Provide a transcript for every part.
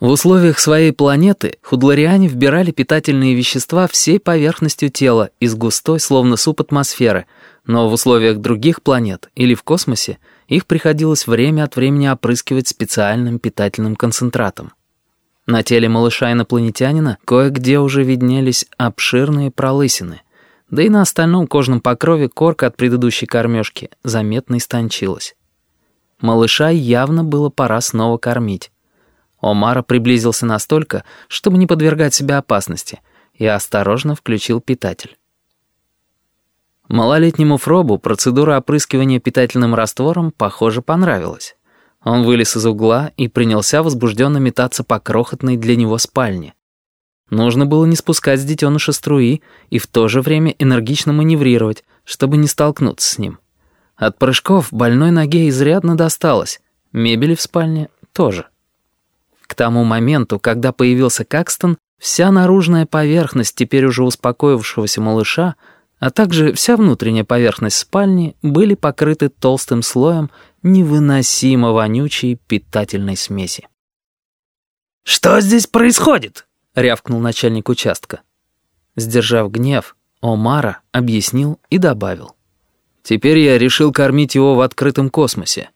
В условиях своей планеты худлариане вбирали питательные вещества всей поверхностью тела из густой, словно суп атмосферы, но в условиях других планет или в космосе их приходилось время от времени опрыскивать специальным питательным концентратом. На теле малыша-инопланетянина кое-где уже виднелись обширные пролысины, да и на остальном кожном покрове корка от предыдущей кормежки заметно истончилась. Малыша явно было пора снова кормить. Омара приблизился настолько, чтобы не подвергать себя опасности, и осторожно включил питатель. Малолетнему Фробу процедура опрыскивания питательным раствором, похоже, понравилась. Он вылез из угла и принялся возбужденно метаться по крохотной для него спальне. Нужно было не спускать с детеныша струи и в то же время энергично маневрировать, чтобы не столкнуться с ним. От прыжков больной ноге изрядно досталось, мебели в спальне тоже. К тому моменту, когда появился Какстон, вся наружная поверхность теперь уже успокоившегося малыша, а также вся внутренняя поверхность спальни были покрыты толстым слоем невыносимо вонючей питательной смеси. «Что здесь происходит?» — рявкнул начальник участка. Сдержав гнев, Омара объяснил и добавил. «Теперь я решил кормить его в открытом космосе».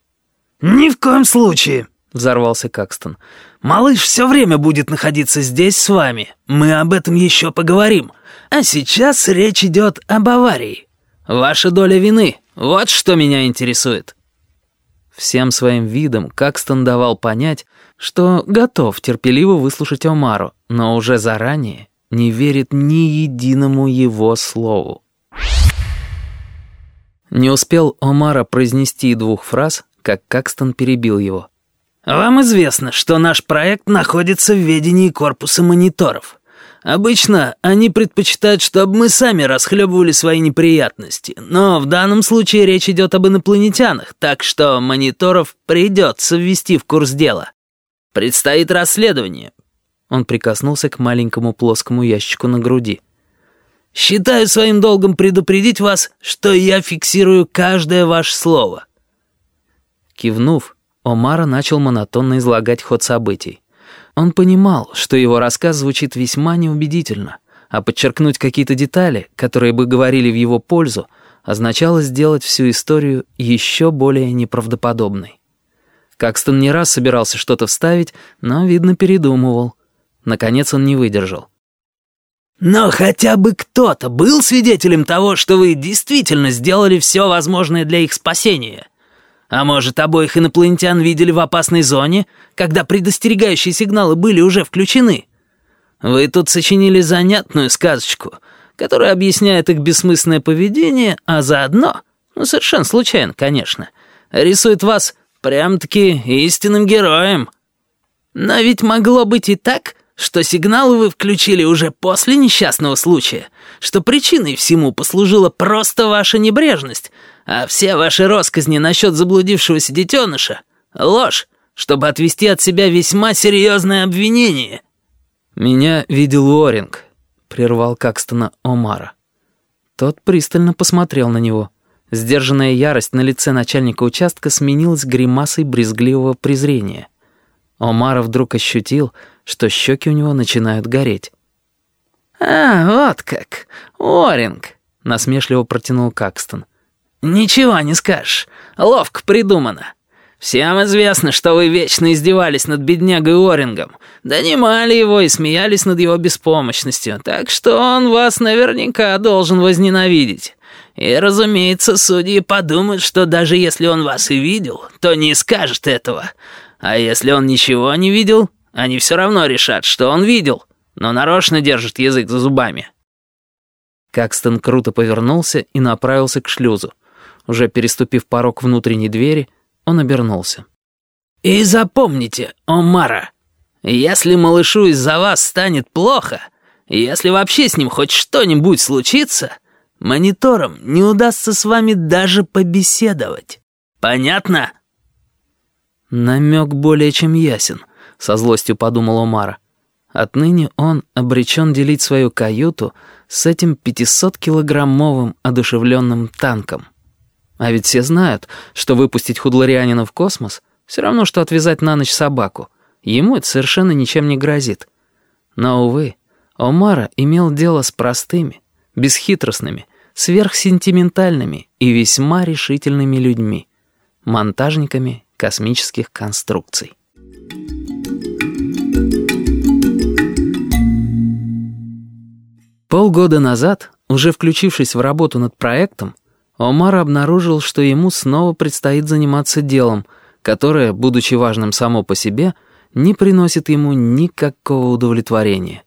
«Ни в коем случае!» — взорвался Какстон. «Малыш все время будет находиться здесь с вами. Мы об этом еще поговорим. А сейчас речь идет об аварии. Ваша доля вины — вот что меня интересует». Всем своим видом Какстон давал понять, что готов терпеливо выслушать Омару, но уже заранее не верит ни единому его слову. Не успел Омара произнести двух фраз, как Какстон перебил его. Вам известно, что наш проект находится в ведении корпуса мониторов. Обычно они предпочитают, чтобы мы сами расхлебывали свои неприятности, но в данном случае речь идет об инопланетянах, так что мониторов придется ввести в курс дела. Предстоит расследование. Он прикоснулся к маленькому плоскому ящику на груди. Считаю своим долгом предупредить вас, что я фиксирую каждое ваше слово. Кивнув, Омара начал монотонно излагать ход событий. Он понимал, что его рассказ звучит весьма неубедительно, а подчеркнуть какие-то детали, которые бы говорили в его пользу, означало сделать всю историю еще более неправдоподобной. Какстон не раз собирался что-то вставить, но, видно, передумывал. Наконец он не выдержал. «Но хотя бы кто-то был свидетелем того, что вы действительно сделали все возможное для их спасения?» А может, обоих инопланетян видели в опасной зоне, когда предостерегающие сигналы были уже включены? Вы тут сочинили занятную сказочку, которая объясняет их бессмысленное поведение, а заодно, ну, совершенно случайно, конечно, рисует вас прям-таки истинным героем. Но ведь могло быть и так, что сигналы вы включили уже после несчастного случая, что причиной всему послужила просто ваша небрежность, а все ваши росказни насчет заблудившегося детеныша — ложь, чтобы отвести от себя весьма серьезное обвинение». «Меня видел Уоринг», — прервал Какстона Омара. Тот пристально посмотрел на него. Сдержанная ярость на лице начальника участка сменилась гримасой брезгливого презрения. Омара вдруг ощутил, что щеки у него начинают гореть. «А, вот как! Уоринг!» — насмешливо протянул Какстон. «Ничего не скажешь. Ловко придумано. Всем известно, что вы вечно издевались над беднягой Орингом, донимали его и смеялись над его беспомощностью, так что он вас наверняка должен возненавидеть. И, разумеется, судьи подумают, что даже если он вас и видел, то не скажет этого. А если он ничего не видел, они все равно решат, что он видел, но нарочно держит язык за зубами». Какстон круто повернулся и направился к шлюзу. Уже переступив порог внутренней двери, он обернулся. «И запомните, Омара, если малышу из-за вас станет плохо, если вообще с ним хоть что-нибудь случится, мониторам не удастся с вами даже побеседовать. Понятно?» «Намек более чем ясен», — со злостью подумал Омара. Отныне он обречен делить свою каюту с этим 500-килограммовым одушевленным танком. А ведь все знают, что выпустить худларианина в космос все равно, что отвязать на ночь собаку. ему это совершенно ничем не грозит. Но, увы, Омара имел дело с простыми, бесхитростными, сверхсентиментальными и весьма решительными людьми, монтажниками космических конструкций. Полгода назад, уже включившись в работу над проектом, Омар обнаружил, что ему снова предстоит заниматься делом, которое, будучи важным само по себе, не приносит ему никакого удовлетворения.